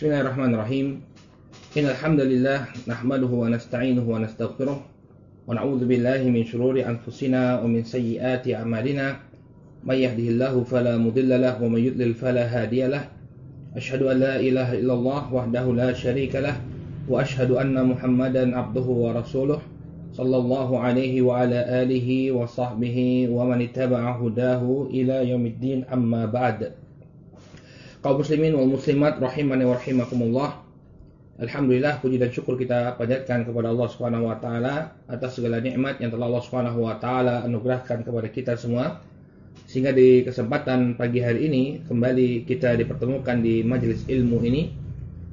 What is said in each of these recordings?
Bismillahirrahmanirrahim. Innal hamdalillah nahmaduhu wa nasta'inuhu wa nastaghfiruh wa na'udzu billahi min shururi anfusina wa min sayyiati a'malina. May yahdihillahu fala mudilla lahu wa may yudlil fala hadiya lahu. Ashhadu an la ilaha illallah wahdahu la syarika lah wa ashhadu anna Muhammadan abduhu wa rasuluh sallallahu alaihi wa ala alihi wa sahbihi wa man ittaba'a hudahu ila yaumiddin amma ba'd. Kaum muslimin wal muslimat rahimani wa rahimakumullah. Alhamdulillah puji dan syukur kita panjatkan kepada Allah Subhanahu wa taala atas segala nikmat yang telah Allah Subhanahu wa taala anugerahkan kepada kita semua. Sehingga di kesempatan pagi hari ini kembali kita dipertemukan di majelis ilmu ini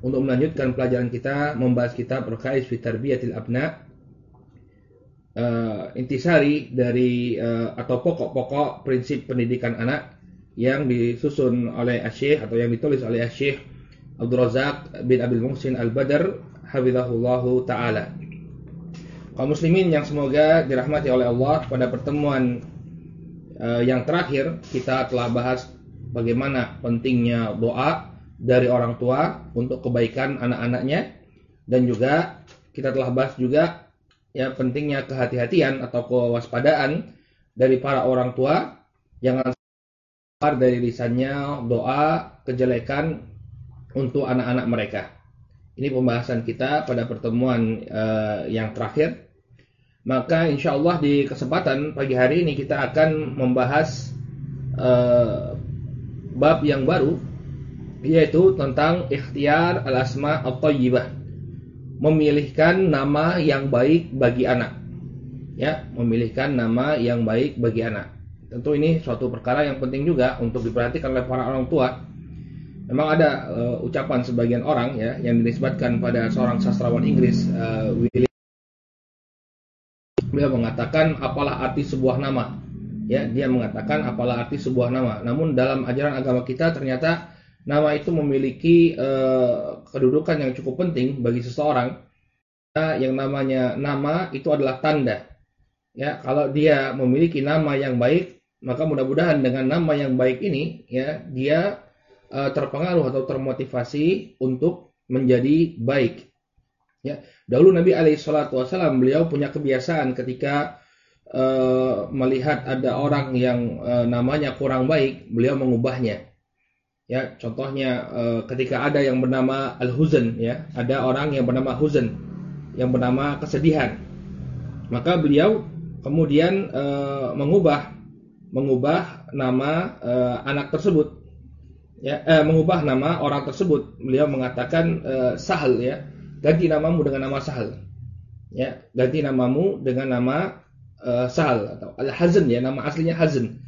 untuk melanjutkan pelajaran kita membahas kitab Rukais fi Tarbiyatil Abna uh, intisari dari uh, atau pokok-pokok prinsip pendidikan anak yang disusun oleh Asyikh atau yang ditulis oleh Asyikh Abdul Razak bin Abil Muhsin Al-Badr hafizahullahu taala. Kaum muslimin yang semoga dirahmati oleh Allah pada pertemuan uh, yang terakhir kita telah bahas bagaimana pentingnya doa dari orang tua untuk kebaikan anak-anaknya dan juga kita telah bahas juga ya pentingnya kehati-hatian atau kewaspadaan dari para orang tua jangan keluar dari lisannya doa kejelekan untuk anak-anak mereka. Ini pembahasan kita pada pertemuan uh, yang terakhir. Maka insya Allah di kesempatan pagi hari ini kita akan membahas uh, bab yang baru yaitu tentang ikhtiar al-asma at-tayyibah. Memilihkan nama yang baik bagi anak. Ya, memilihkan nama yang baik bagi anak. Tentu ini suatu perkara yang penting juga untuk diperhatikan oleh para orang tua. Memang ada uh, ucapan sebagian orang ya yang dinisbatkan pada seorang sastrawan Inggris uh, William beliau mengatakan apalah arti sebuah nama? Ya dia mengatakan apalah arti sebuah nama? Namun dalam ajaran agama kita ternyata nama itu memiliki uh, kedudukan yang cukup penting bagi seseorang. Yang namanya nama itu adalah tanda. Ya kalau dia memiliki nama yang baik maka mudah-mudahan dengan nama yang baik ini ya dia uh, terpengaruh atau termotivasi untuk menjadi baik Ya, dahulu Nabi alaihi salatu wasallam beliau punya kebiasaan ketika uh, melihat ada orang yang uh, namanya kurang baik, beliau mengubahnya. Ya, contohnya uh, ketika ada yang bernama Al-Huzn ya, ada orang yang bernama Huzn yang bernama kesedihan. Maka beliau kemudian uh, mengubah mengubah nama uh, anak tersebut ya eh, mengubah nama orang tersebut. Beliau mengatakan uh, Sahal ya ganti namamu dengan nama Sahal. Ya, ganti namamu dengan nama uh, Sahal atau Al-Hazn ya, nama aslinya Hazn.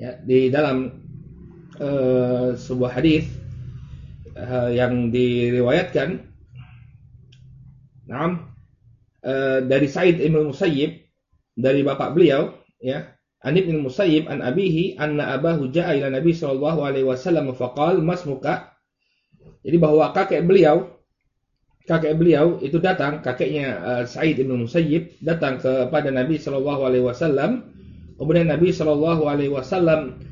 Ya, di dalam uh, sebuah hadis uh, yang diriwayatkan Naam uh, dari Said Ibn Musayyib dari bapak beliau ya An Ibn Musayyib an abihi anna abahu ja'a ila Nabi sallallahu alaihi wasallam faqal masmuka jadi bahwa kakek beliau kakek beliau itu datang kakeknya uh, Sa'id bin Musayyib datang kepada Nabi Shallallahu Alaihi Wasallam. Kemudian Nabi Shallallahu Alaihi Wasallam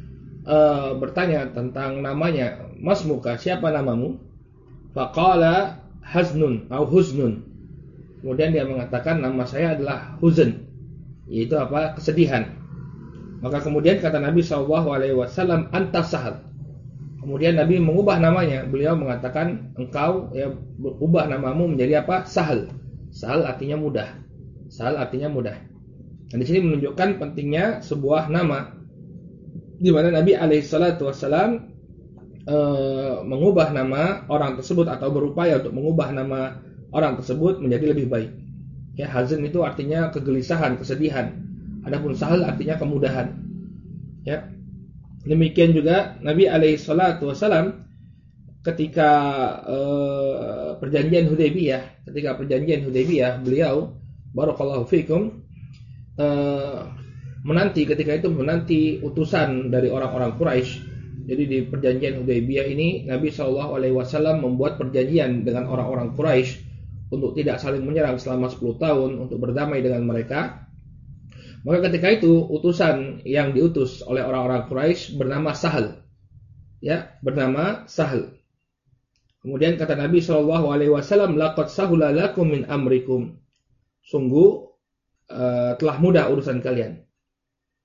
uh, bertanya tentang namanya Mas Muka siapa namamu? Faqala Haznun atau Huznun. Kemudian dia mengatakan nama saya adalah Huzn. Yaitu apa? Kesedihan maka kemudian kata Nabi Shallallahu Alaihi Wasallam antas sahal Kemudian Nabi mengubah namanya. Beliau mengatakan engkau ya ubah namamu menjadi apa? Sahal. Sahal artinya mudah. Sahal artinya mudah. Dan di sini menunjukkan pentingnya sebuah nama di mana Nabi alaihissalatu wassalam e, mengubah nama orang tersebut atau berupaya untuk mengubah nama orang tersebut menjadi lebih baik. Ya, hazin itu artinya kegelisahan, kesedihan. Adapun sahal artinya kemudahan. Ya, Demikian juga Nabi alaihi salatu wasalam ketika uh, perjanjian Hudaybiyah, ketika perjanjian Hudaybiyah, beliau barakallahu fikum uh, menanti ketika itu menanti utusan dari orang-orang Quraisy. Jadi di perjanjian Hudaybiyah ini Nabi Shallallahu alaihi wasallam membuat perjanjian dengan orang-orang Quraisy untuk tidak saling menyerang selama 10 tahun untuk berdamai dengan mereka maka ketika itu utusan yang diutus oleh orang-orang Quraisy bernama Sahal. Ya, bernama Sahal. Kemudian kata Nabi Shallallahu Alaihi Wasallam, "Laqad sahula lakum min amrikum." Sungguh uh, telah mudah urusan kalian.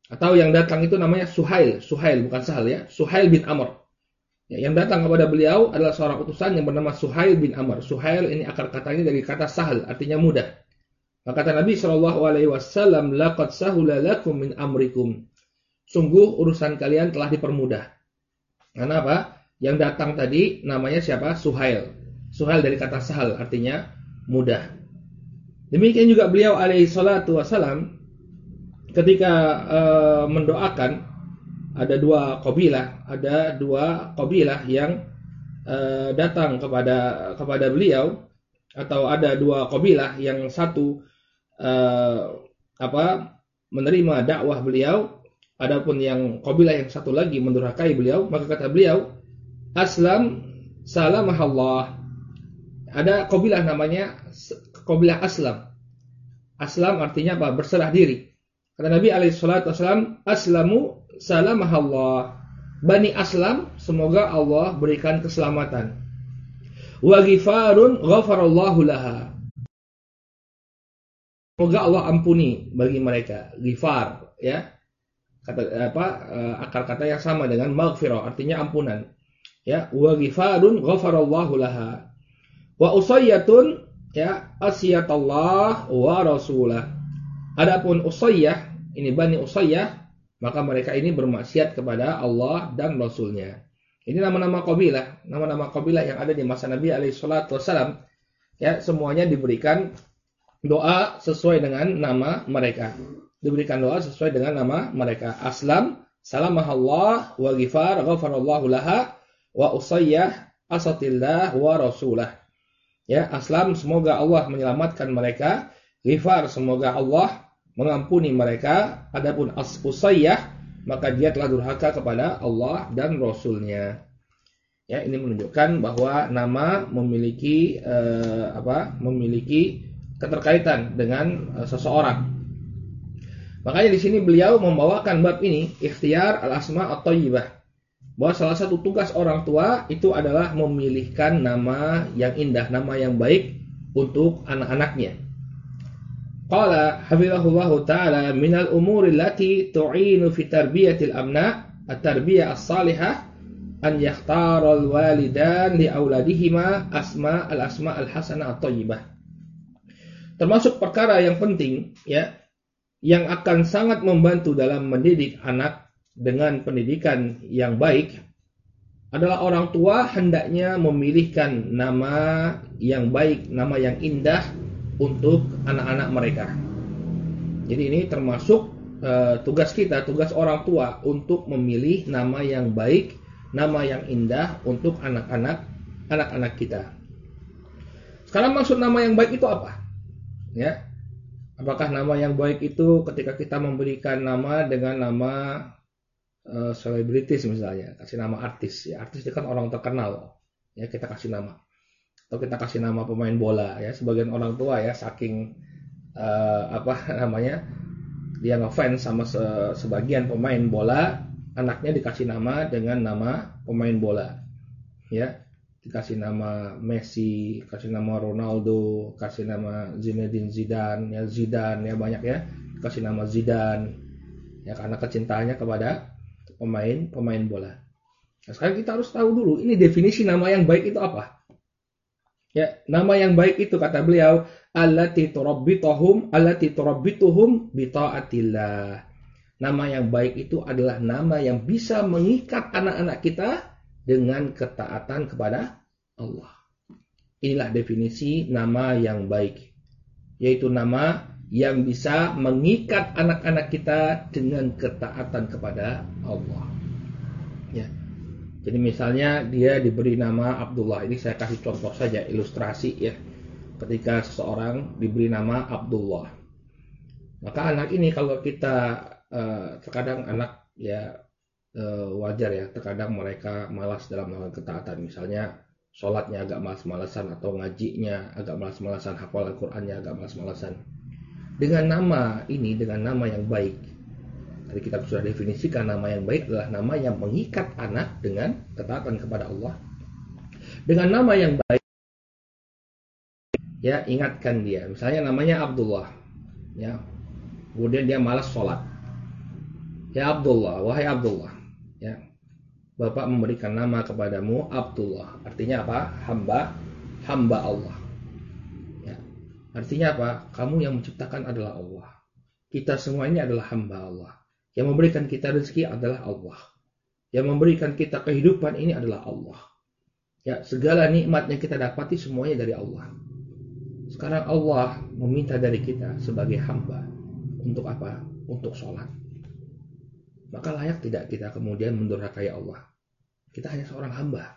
Atau yang datang itu namanya Suhail, Suhail bukan Sahal ya, Suhail bin Amr. Ya, yang datang kepada beliau adalah seorang utusan yang bernama Suhail bin Amr. Suhail ini akar katanya dari kata sahal, artinya mudah. Maka kata Nabi Shallallahu Alaihi Wasallam, "Laqad sahula lakum min amrikum." Sungguh urusan kalian telah dipermudah. Karena apa? Yang datang tadi namanya siapa? Suhail. Suhail dari kata sahal, artinya mudah. Demikian juga beliau alaihi salatu wasalam ketika uh, mendoakan ada dua kabilah, ada dua kabilah yang uh, datang kepada kepada beliau atau ada dua kabilah yang satu uh, apa menerima dakwah beliau, adapun yang kabilah yang satu lagi mendurhakai beliau, maka kata beliau, aslam salamahallah. Ada kabilah namanya kabilah aslam. Aslam artinya apa? Berserah diri. Kata Nabi Alaihissalam, Aslamu salamahallah. Bani Aslam, semoga Allah berikan keselamatan. Wa ghifarun ghafarallahu laha. Semoga Allah ampuni bagi mereka. Ghifar, ya. Kata apa eh, akar kata yang sama dengan maghfirah, artinya ampunan. Ya, wa ghifarun ghafarallahu laha. Wa usayyatun ya asyatallah wa rasulah Adapun Usayyah, ini Bani Usayyah, maka mereka ini bermaksiat kepada Allah dan Rasulnya. Ini nama-nama kabilah, nama-nama kabilah yang ada di masa Nabi Alaihissalam. Ya, semuanya diberikan doa sesuai dengan nama mereka. Diberikan doa sesuai dengan nama mereka. Aslam, salamah Allah, wa ghifar, ghafarallahu laha, wa usayyah, asatillah, wa rasulah. Ya, aslam, semoga Allah menyelamatkan mereka. Ghifar, semoga Allah mengampuni mereka. Adapun as-usayyah maka dia telah durhaka kepada Allah dan Rasulnya. Ya, ini menunjukkan bahwa nama memiliki eh, apa? Memiliki keterkaitan dengan eh, seseorang. Makanya di sini beliau membawakan bab ini ikhtiar al-asma atau thayyibah Bahwa salah satu tugas orang tua itu adalah memilihkan nama yang indah, nama yang baik untuk anak-anaknya. Qala hafizahullah ta'ala minal umuri allati tu'inu fi tarbiyatil amna at-tarbiyah as-salihah an yakhtara al-walidan li auladihima asma al-asma al-hasanah at-thayyibah. Termasuk perkara yang penting ya yang akan sangat membantu dalam mendidik anak dengan pendidikan yang baik adalah orang tua hendaknya memilihkan nama yang baik, nama yang indah untuk anak-anak mereka. Jadi ini termasuk uh, tugas kita, tugas orang tua untuk memilih nama yang baik, nama yang indah untuk anak-anak anak-anak kita. Sekarang maksud nama yang baik itu apa? Ya. Apakah nama yang baik itu ketika kita memberikan nama dengan nama uh, misalnya, kasih nama artis ya. Artis itu kan orang terkenal. Ya, kita kasih nama atau kita kasih nama pemain bola ya sebagian orang tua ya saking uh, apa namanya dia ngefans sama se sebagian pemain bola anaknya dikasih nama dengan nama pemain bola ya dikasih nama Messi kasih nama Ronaldo kasih nama Zinedine Zidane ya Zidane ya banyak ya. Kasih nama Zidane. Ya karena kecintaannya kepada pemain pemain bola. Nah, sekarang kita harus tahu dulu ini definisi nama yang baik itu apa? Ya, nama yang baik itu kata beliau allati turabbituhum allati turabbituhum bi taatillah. Nama yang baik itu adalah nama yang bisa mengikat anak-anak kita dengan ketaatan kepada Allah. Inilah definisi nama yang baik. Yaitu nama yang bisa mengikat anak-anak kita dengan ketaatan kepada Allah. Ya. Jadi misalnya dia diberi nama Abdullah. Ini saya kasih contoh saja ilustrasi ya. Ketika seseorang diberi nama Abdullah. Maka anak ini kalau kita uh, terkadang anak ya uh, wajar ya, terkadang mereka malas dalam melakukan ketaatan. Misalnya sholatnya agak malas-malasan atau ngajinya agak malas-malasan, hafalan Qurannya agak malas-malasan. Dengan nama ini, dengan nama yang baik, Tadi kita sudah definisikan nama yang baik adalah nama yang mengikat anak dengan ketaatan kepada Allah. Dengan nama yang baik, ya ingatkan dia. Misalnya namanya Abdullah, ya. Kemudian dia malas sholat. Ya Abdullah, wahai Abdullah, ya. Bapak memberikan nama kepadamu Abdullah. Artinya apa? Hamba, hamba Allah. Ya. Artinya apa? Kamu yang menciptakan adalah Allah. Kita semua ini adalah hamba Allah. Yang memberikan kita rezeki adalah Allah. Yang memberikan kita kehidupan ini adalah Allah. Ya, segala nikmat yang kita dapati semuanya dari Allah. Sekarang Allah meminta dari kita sebagai hamba untuk apa? Untuk sholat. Maka layak tidak kita kemudian mendurhakai Allah. Kita hanya seorang hamba.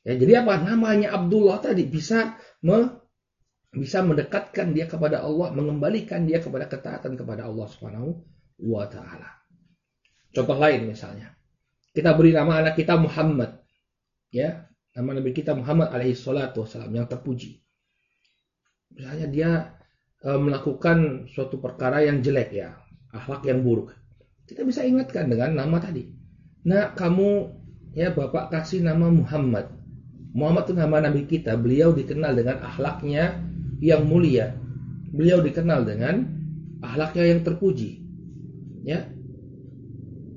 Ya, jadi apa? Namanya Abdullah tadi bisa me, bisa mendekatkan dia kepada Allah, mengembalikan dia kepada ketaatan kepada Allah Subhanahu wa taala. Contoh lain misalnya. Kita beri nama anak kita Muhammad. Ya, nama Nabi kita Muhammad alaihi salatu wasalam yang terpuji. Misalnya dia e, melakukan suatu perkara yang jelek ya, akhlak yang buruk. Kita bisa ingatkan dengan nama tadi. Nah, kamu ya Bapak kasih nama Muhammad. Muhammad itu nama Nabi kita. Beliau dikenal dengan akhlaknya yang mulia. Beliau dikenal dengan akhlaknya yang terpuji. Ya,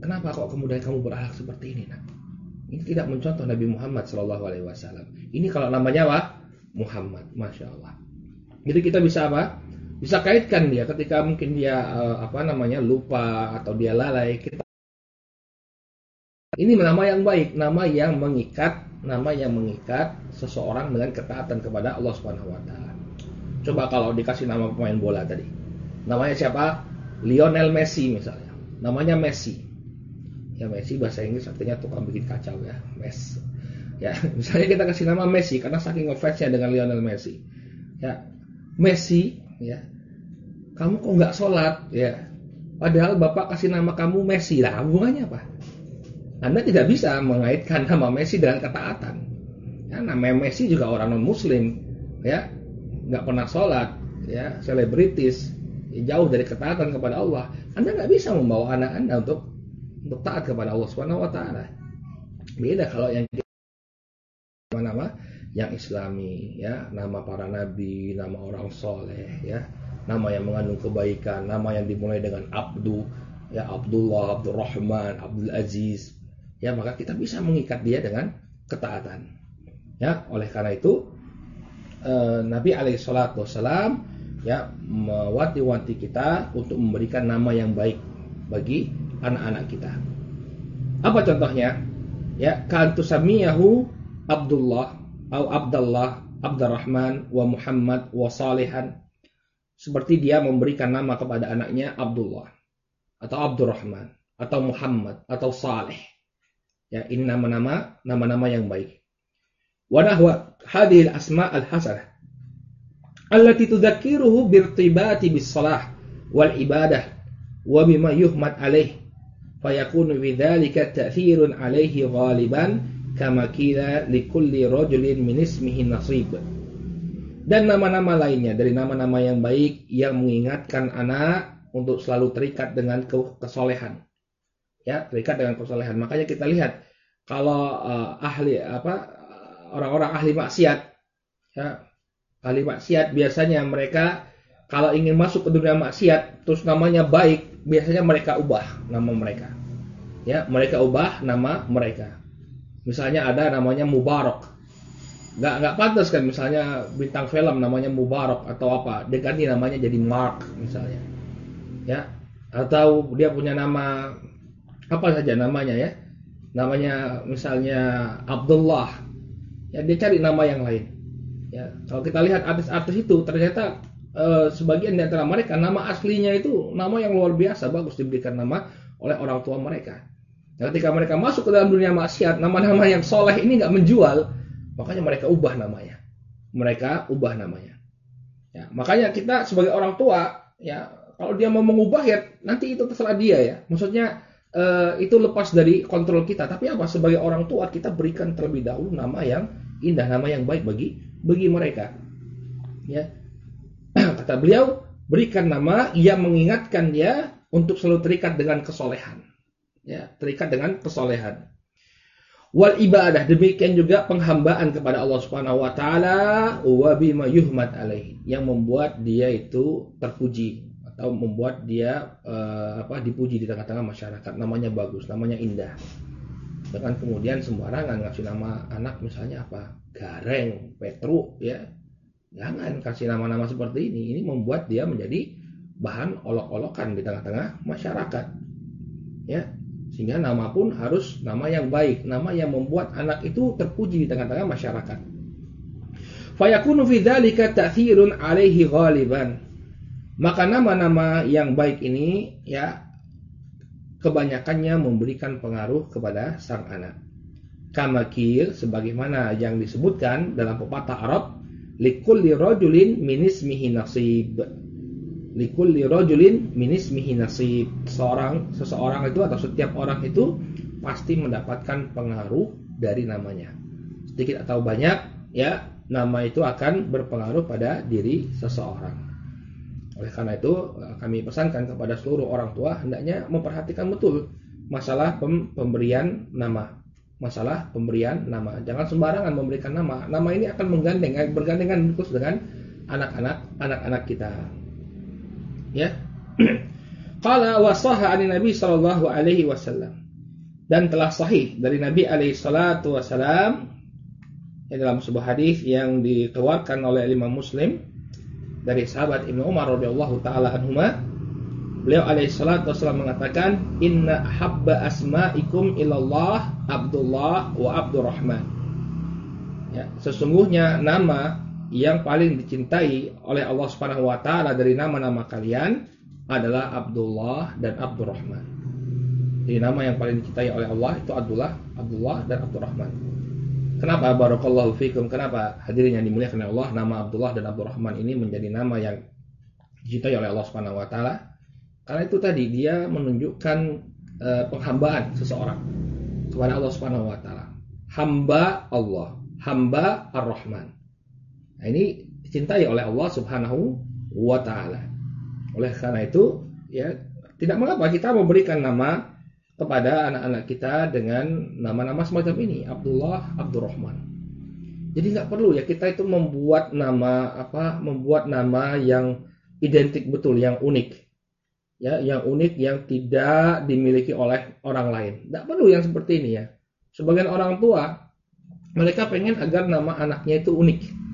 Kenapa kok kemudian kamu berakhlak seperti ini? Nak? Ini tidak mencontoh Nabi Muhammad Shallallahu Alaihi Wasallam. Ini kalau namanya apa? Muhammad, masya Allah. Jadi kita bisa apa? Bisa kaitkan dia ketika mungkin dia uh, apa namanya lupa atau dia lalai. Kita ini nama yang baik, nama yang mengikat, nama yang mengikat seseorang dengan ketaatan kepada Allah Subhanahu Wa Taala. Coba kalau dikasih nama pemain bola tadi, namanya siapa? Lionel Messi misalnya, namanya Messi ya Messi bahasa Inggris artinya tukang bikin kacau ya Mes ya misalnya kita kasih nama Messi karena saking ngefansnya dengan Lionel Messi ya Messi ya. Kamu kok nggak sholat? Ya. Padahal bapak kasih nama kamu Messi. Lah hubungannya apa? Anda tidak bisa mengaitkan nama Messi dengan ketaatan. Ya nama Messi juga orang non Muslim ya. Nggak pernah sholat. Ya selebritis. Jauh dari ketaatan kepada Allah. Anda nggak bisa membawa anak anda untuk untuk taat kepada Allah Subhanahu wa taala. Beda kalau yang yang islami ya, nama para nabi, nama orang soleh ya, nama yang mengandung kebaikan, nama yang dimulai dengan Abdu ya Abdullah, Abdurrahman, Abdul Aziz ya maka kita bisa mengikat dia dengan ketaatan. Ya, oleh karena itu eh, Nabi alaihi salatu wasalam ya mewanti-wanti kita untuk memberikan nama yang baik bagi anak-anak kita. Apa contohnya? Ya, kantusamiyahu Abdullah atau Abdullah, Abdurrahman wa Muhammad wa Salihan. Seperti dia memberikan nama kepada anaknya Abdullah atau Abdurrahman atau Muhammad atau Saleh. Ya, ini nama-nama nama-nama yang baik. Wa nahwa asma al-hasanah allati tudzakiruhu birtibati bis salah wal ibadah wa bima yuhmad alaih fayakunu bidzalika ta'thirun alaihi ghaliban kama kila likulli rajulin min ismihi nasib dan nama-nama lainnya dari nama-nama yang baik yang mengingatkan anak untuk selalu terikat dengan kesolehan ya terikat dengan kesolehan makanya kita lihat kalau uh, ahli apa orang-orang ahli maksiat ya ahli maksiat biasanya mereka kalau ingin masuk ke dunia maksiat terus namanya baik biasanya mereka ubah nama mereka. Ya, mereka ubah nama mereka. Misalnya ada namanya Mubarak. Nggak nggak pantas kan misalnya bintang film namanya Mubarak atau apa, dia namanya jadi Mark misalnya. Ya. Atau dia punya nama apa saja namanya ya. Namanya misalnya Abdullah. Ya, dia cari nama yang lain. Ya, kalau kita lihat artis-artis itu ternyata Eh, sebagian di antara mereka nama aslinya itu nama yang luar biasa bagus diberikan nama oleh orang tua mereka. Nah, ketika mereka masuk ke dalam dunia maksiat, nama-nama yang soleh ini nggak menjual, makanya mereka ubah namanya. Mereka ubah namanya. Ya, makanya kita sebagai orang tua, ya kalau dia mau mengubah ya nanti itu terserah dia ya. Maksudnya uh, itu lepas dari kontrol kita. Tapi apa sebagai orang tua kita berikan terlebih dahulu nama yang indah, nama yang baik bagi bagi mereka. Ya, kata beliau, berikan nama yang mengingatkan dia untuk selalu terikat dengan kesolehan. Ya, terikat dengan kesolehan. wal ibadah demikian juga penghambaan kepada Allah Subhanahu wa taala wa bima yuhmad alaihi yang membuat dia itu terpuji atau membuat dia uh, apa dipuji di tengah-tengah masyarakat. Namanya bagus namanya indah. Dengan kemudian sembarangan ngasih nama anak misalnya apa? Gareng Petru ya. Jangan kasih nama-nama seperti ini. Ini membuat dia menjadi bahan olok-olokan di tengah-tengah masyarakat. Ya sehingga nama pun harus nama yang baik, nama yang membuat anak itu terpuji di tengah-tengah masyarakat. Fayakunu fi dzalika ta'thirun alaihi ghaliban. Maka nama-nama yang baik ini ya kebanyakannya memberikan pengaruh kepada sang anak. Kamakir sebagaimana yang disebutkan dalam pepatah Arab, likulli rajulin minismihi nasib likulli rajulin minismihi nasib. Seorang seseorang itu atau setiap orang itu pasti mendapatkan pengaruh dari namanya. Sedikit atau banyak ya, nama itu akan berpengaruh pada diri seseorang. Oleh karena itu kami pesankan kepada seluruh orang tua hendaknya memperhatikan betul masalah pemberian nama. Masalah pemberian nama. Jangan sembarangan memberikan nama. Nama ini akan menggandeng bergandengan terus dengan anak-anak anak-anak kita ya. Qala wa sahha an Nabi sallallahu alaihi wasallam. Dan telah sahih dari Nabi alaihi salatu wasallam ya, dalam sebuah hadis yang dikeluarkan oleh Imam Muslim dari sahabat Ibnu Umar radhiyallahu taala anhuma beliau alaihi salatu wasallam mengatakan inna habba asma'ikum ilallah Abdullah wa Abdurrahman. Ya sesungguhnya nama yang paling dicintai oleh Allah Subhanahu wa taala dari nama-nama kalian adalah Abdullah dan Abdurrahman. Jadi nama yang paling dicintai oleh Allah itu Abdullah, Abdullah dan Abdurrahman. Kenapa barakallahu fikum? Kenapa hadirin yang dimuliakan oleh Allah nama Abdullah dan Abdurrahman ini menjadi nama yang dicintai oleh Allah Subhanahu wa taala? Karena itu tadi dia menunjukkan uh, penghambaan seseorang kepada Allah Subhanahu wa taala. Hamba Allah, hamba Ar-Rahman. Nah, ini dicintai oleh Allah Subhanahu wa taala. Oleh karena itu, ya tidak mengapa kita memberikan nama kepada anak-anak kita dengan nama-nama semacam ini, Abdullah, Abdurrahman. Jadi nggak perlu ya kita itu membuat nama apa, membuat nama yang identik betul, yang unik. Ya, yang unik yang tidak dimiliki oleh orang lain. Nggak perlu yang seperti ini ya. Sebagian orang tua mereka pengen agar nama anaknya itu unik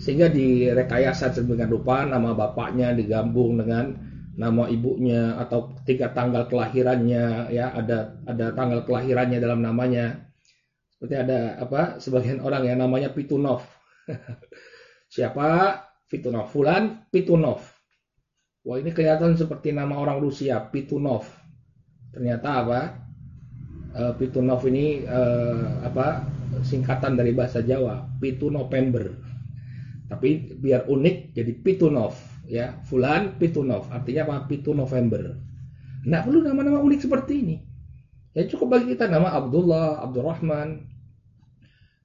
sehingga direkayasa sedemikian rupa nama bapaknya digabung dengan nama ibunya atau ketika tanggal kelahirannya ya ada ada tanggal kelahirannya dalam namanya. Seperti ada apa sebagian orang yang namanya Pitunov. Siapa? Pitunov. Fulan Pitunov. Wah ini kelihatan seperti nama orang Rusia Pitunov. Ternyata apa? Uh, Pitunov ini uh, apa singkatan dari bahasa Jawa Pitu November tapi biar unik jadi Pitunov ya. Fulan Pitunov artinya apa? Pitu November. Nggak perlu nama-nama unik seperti ini. Ya cukup bagi kita nama Abdullah, Abdurrahman.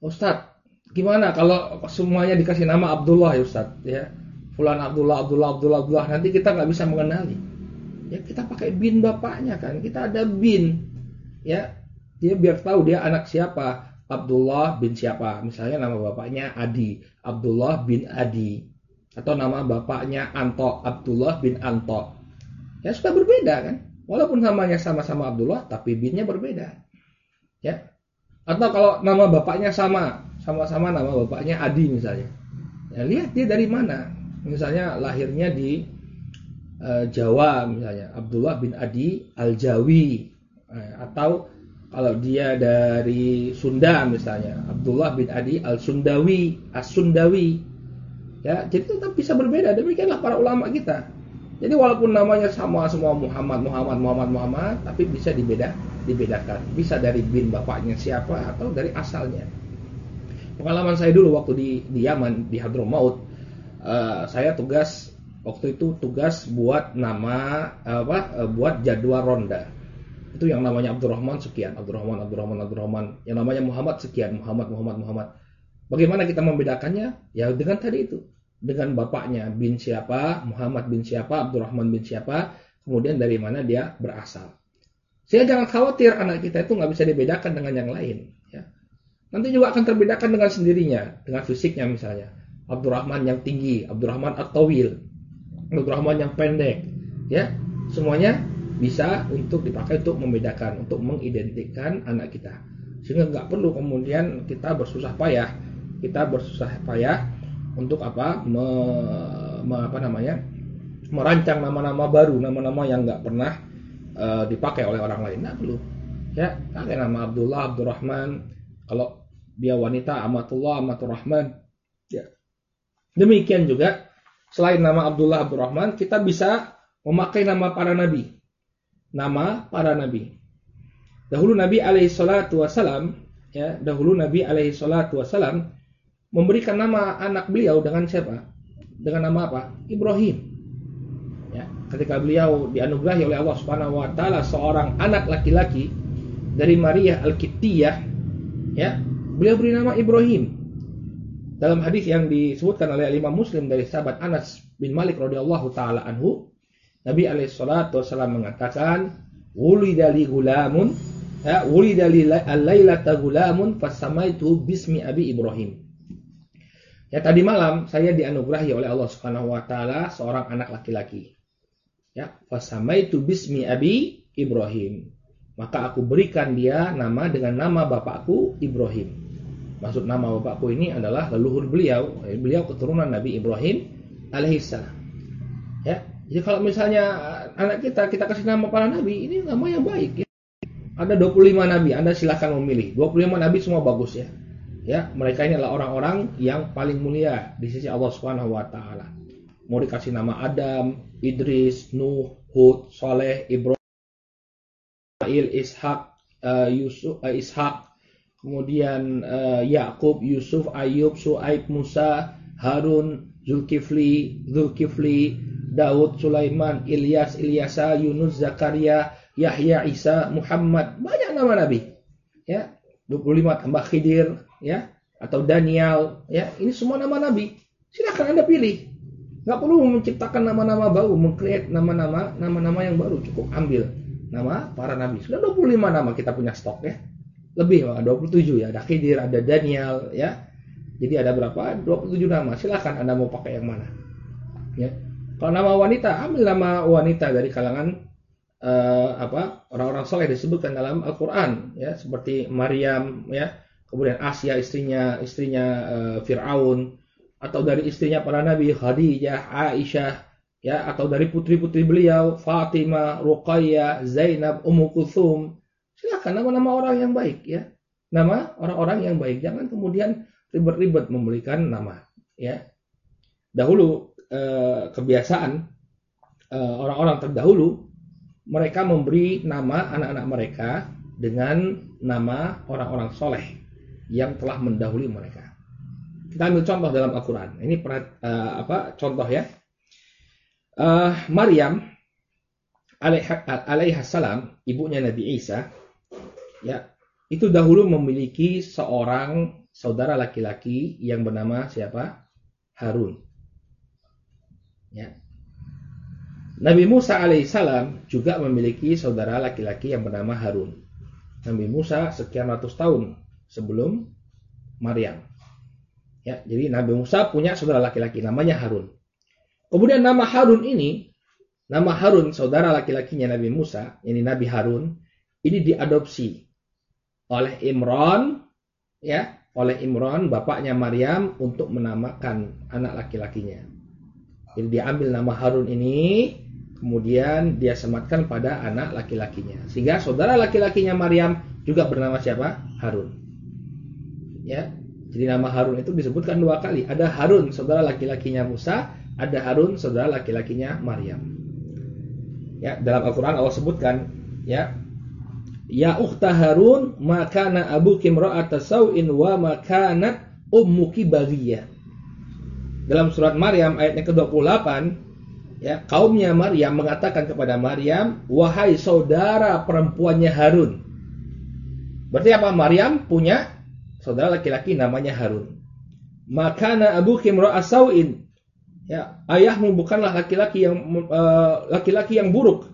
Ustadz, gimana kalau semuanya dikasih nama Abdullah ya Ustadz ya? Fulan Abdullah, Abdullah, Abdullah, Abdullah. Nanti kita nggak bisa mengenali. Ya kita pakai bin bapaknya kan. Kita ada bin. Ya, dia biar tahu dia anak siapa Abdullah bin siapa? Misalnya nama bapaknya Adi, Abdullah bin Adi. Atau nama bapaknya Anto, Abdullah bin Anto. Ya sudah berbeda kan? Walaupun namanya sama-sama Abdullah, tapi binnya berbeda. Ya. Atau kalau nama bapaknya sama, sama-sama nama bapaknya Adi misalnya. Ya, lihat dia dari mana. Misalnya lahirnya di uh, Jawa misalnya, Abdullah bin Adi Al-Jawi. Eh, atau kalau dia dari Sunda misalnya, Abdullah bin Adi al-Sundawi, as-Sundawi. Ya, jadi tetap bisa berbeda. Demikianlah para ulama kita. Jadi walaupun namanya sama semua Muhammad, Muhammad, Muhammad, Muhammad, tapi bisa dibeda, dibedakan. Bisa dari bin bapaknya siapa atau dari asalnya. Pengalaman saya dulu waktu di, di Yaman, di Hadramaut, uh, saya tugas waktu itu tugas buat nama apa? Uh, buat jadwal ronda itu yang namanya Abdurrahman sekian Abdurrahman Abdurrahman Abdurrahman yang namanya Muhammad sekian Muhammad Muhammad Muhammad bagaimana kita membedakannya ya dengan tadi itu dengan bapaknya bin siapa Muhammad bin siapa Abdurrahman bin siapa kemudian dari mana dia berasal Sehingga jangan khawatir anak kita itu nggak bisa dibedakan dengan yang lain. Ya. Nanti juga akan terbedakan dengan sendirinya, dengan fisiknya misalnya. Abdurrahman yang tinggi, Abdurrahman at-tawil, Abdurrahman yang pendek. Ya, semuanya bisa untuk dipakai untuk membedakan, untuk mengidentikan anak kita. Sehingga nggak perlu kemudian kita bersusah payah, kita bersusah payah untuk apa? Me, me, apa namanya? merancang nama-nama baru, nama-nama yang nggak pernah uh, dipakai oleh orang lain. Nggak perlu. Ya, pakai nama Abdullah, Abdurrahman. Kalau dia wanita, Amatullah, Amatur Rahman. Ya. Demikian juga selain nama Abdullah Abdurrahman, kita bisa memakai nama para nabi. Nama para nabi. Dahulu Nabi alaihi salatu wasalam, ya, dahulu Nabi alaihi salatu wasalam memberikan nama anak beliau dengan siapa? Dengan nama apa? Ibrahim. Ya, ketika beliau dianugerahi oleh Allah Subhanahu wa taala seorang anak laki-laki dari Maria Al-Kittiyah, ya, beliau beri nama Ibrahim. Dalam hadis yang disebutkan oleh Imam Muslim dari sahabat Anas bin Malik radhiyallahu taala anhu, Nabi alaihi salatu wasallam mengatakan, "Wulida li gulamun ya wulida al-lailata gulamun fasamaitu bismi abi Ibrahim. Ya tadi malam saya dianugerahi oleh Allah Subhanahu wa taala seorang anak laki-laki. Ya, fasamaitu bismi abi Ibrahim. Maka aku berikan dia nama dengan nama bapakku Ibrahim. Maksud nama bapakku ini adalah leluhur beliau, beliau keturunan Nabi Ibrahim alaihissalam. Ya, jadi kalau misalnya anak kita kita kasih nama para nabi, ini nama yang baik. Ya ada 25 nabi, Anda silahkan memilih. 25 nabi semua bagus ya. Ya, mereka ini adalah orang-orang yang paling mulia di sisi Allah Subhanahu wa taala. Mau dikasih nama Adam, Idris, Nuh, Hud, Saleh, Ibrahim, Ishak, uh, Yusuf, uh, Ishak, kemudian uh, Yakub, Yusuf, Ayub, Suaib, Musa, Harun, Zulkifli, Zulkifli, Daud, Sulaiman, Ilyas, Ilyasa, Yunus, Zakaria, Yahya, Isa, Muhammad, banyak nama nabi. Ya, 25 tambah Khidir, ya, atau Daniel, ya, ini semua nama nabi. Silahkan Anda pilih. Nggak perlu menciptakan nama-nama baru, mengcreate nama-nama nama-nama yang baru, cukup ambil nama para nabi. Sudah 25 nama kita punya stok ya. Lebih, 27 ya. Ada Khidir, ada Daniel, ya. Jadi ada berapa? 27 nama. Silahkan Anda mau pakai yang mana. Ya. Kalau nama wanita, ambil nama wanita dari kalangan uh, apa orang-orang soleh disebutkan dalam Al-Quran ya seperti Maryam ya kemudian Asia istrinya istrinya uh, Fir'aun atau dari istrinya para nabi Khadijah Aisyah ya atau dari putri-putri beliau Fatimah Ruqayyah Zainab Ummu Kulthum. Silakan nama-nama orang yang baik ya. Nama orang-orang yang baik. Jangan kemudian ribet-ribet memberikan nama ya. Dahulu eh, kebiasaan eh, orang-orang terdahulu mereka memberi nama anak-anak mereka dengan nama orang-orang soleh yang telah mendahului mereka. Kita ambil contoh dalam Al-Quran. Ini uh, apa contoh ya. Uh, Maryam alaihissalam, ibunya Nabi Isa, ya itu dahulu memiliki seorang saudara laki-laki yang bernama siapa? Harun. Ya, Nabi Musa alaihissalam juga memiliki saudara laki-laki yang bernama Harun. Nabi Musa sekian ratus tahun sebelum Maryam. Ya, jadi Nabi Musa punya saudara laki-laki namanya Harun. Kemudian nama Harun ini, nama Harun saudara laki-lakinya Nabi Musa, ini Nabi Harun, ini diadopsi oleh Imran, ya, oleh Imran bapaknya Maryam untuk menamakan anak laki-lakinya. Jadi diambil nama Harun ini kemudian dia sematkan pada anak laki-lakinya. Sehingga saudara laki-lakinya Maryam juga bernama siapa? Harun. Ya. Jadi nama Harun itu disebutkan dua kali. Ada Harun saudara laki-lakinya Musa, ada Harun saudara laki-lakinya Maryam. Ya, dalam Al-Qur'an Allah sebutkan ya Ya ukhta Harun, makana abuki imra'ata sawin wa makanat ummuki baghiyah. Dalam surat Maryam ayat yang ke-28 ya, kaumnya Maryam mengatakan kepada Maryam, "Wahai saudara perempuannya Harun." Berarti apa? Maryam punya saudara laki-laki namanya Harun. Makana Abu Kimro Asauin. Ya, ayahmu bukanlah laki-laki yang eh, laki-laki yang buruk.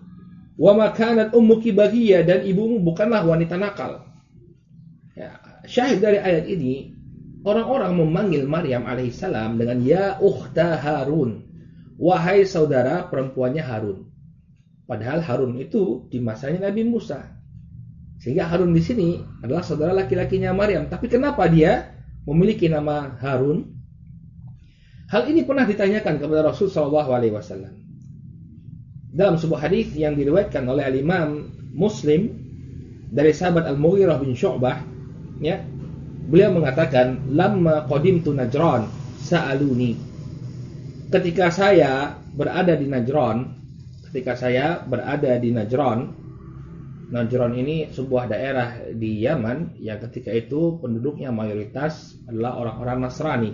Wa makanat ummuki baghiyya dan ibumu bukanlah wanita nakal. Ya, syahid dari ayat ini orang-orang memanggil Maryam alaihissalam dengan ya ukhta Harun. Wahai saudara perempuannya Harun. Padahal Harun itu di masanya Nabi Musa. Sehingga Harun di sini adalah saudara laki-lakinya Maryam. Tapi kenapa dia memiliki nama Harun? Hal ini pernah ditanyakan kepada Rasul Shallallahu Alaihi Wasallam. Dalam sebuah hadis yang diriwayatkan oleh Al Imam Muslim dari sahabat Al Mughirah bin Syu'bah, ya, beliau mengatakan, "Lamma qadimtu Najran sa'aluni." Ketika saya berada di Najran, ketika saya berada di Najran, Najran ini sebuah daerah di Yaman yang ketika itu penduduknya mayoritas adalah orang-orang Nasrani.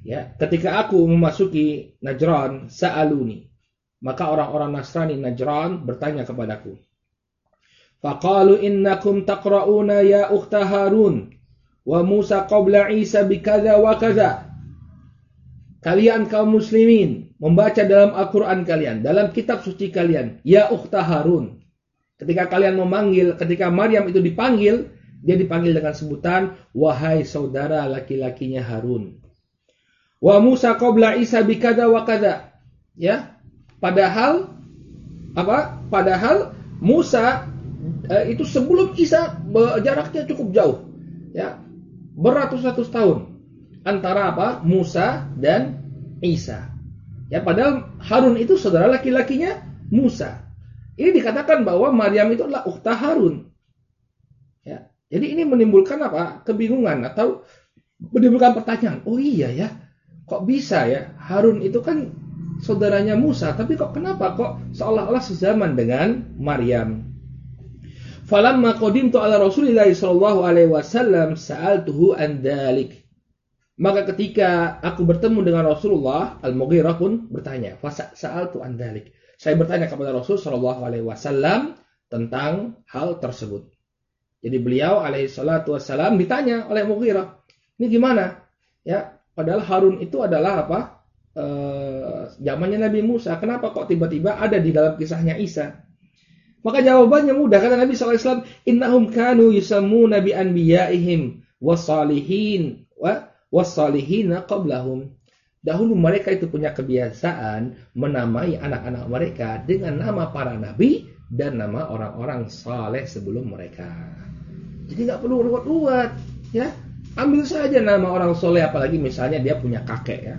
Ya, ketika aku memasuki Najran, sa'aluni. Maka orang-orang Nasrani Najran bertanya kepadaku. Taqra'una ya ukhta Harun wa Musa qabla Isa bikadza wa kadza. Kalian kaum muslimin membaca dalam Al-Qur'an kalian, dalam kitab suci kalian, ya ukhta Harun. Ketika kalian memanggil, ketika Maryam itu dipanggil, dia dipanggil dengan sebutan wahai saudara laki-lakinya Harun. Wa Musa qabla Isa bikada wa kada. Ya. Padahal apa? Padahal Musa eh, itu sebelum Isa jaraknya cukup jauh. Ya. Beratus-ratus tahun antara apa? Musa dan Isa. Ya, padahal Harun itu saudara laki-lakinya Musa. Ini dikatakan bahwa Maryam itu adalah ukhta Harun. Ya. Jadi ini menimbulkan apa? Kebingungan atau menimbulkan pertanyaan. Oh iya ya, kok bisa ya Harun itu kan saudaranya Musa tapi kok kenapa kok seolah-olah sezaman dengan Maryam falamma qadimtu ala Rasulillah sallallahu alaihi wasallam sa'altuhu an dalik maka ketika aku bertemu dengan Rasulullah Al-Mughirah pun bertanya sa'altu an dalik saya bertanya kepada Rasul sallallahu alaihi wasallam tentang hal tersebut jadi beliau alaihi salatu wasallam ditanya oleh Mughirah ini gimana ya Padahal Harun itu adalah apa? E, zamannya Nabi Musa. Kenapa kok tiba-tiba ada di dalam kisahnya Isa? Maka jawabannya mudah kata Nabi SAW, Innahum kanu yusamu nabi anbiya'ihim wasalihin wa wasalihina qablahum. Dahulu mereka itu punya kebiasaan menamai anak-anak mereka dengan nama para nabi dan nama orang-orang saleh sebelum mereka. Jadi nggak perlu ruwet-ruwet, ya. Ambil saja nama orang soleh, apalagi misalnya dia punya kakek ya.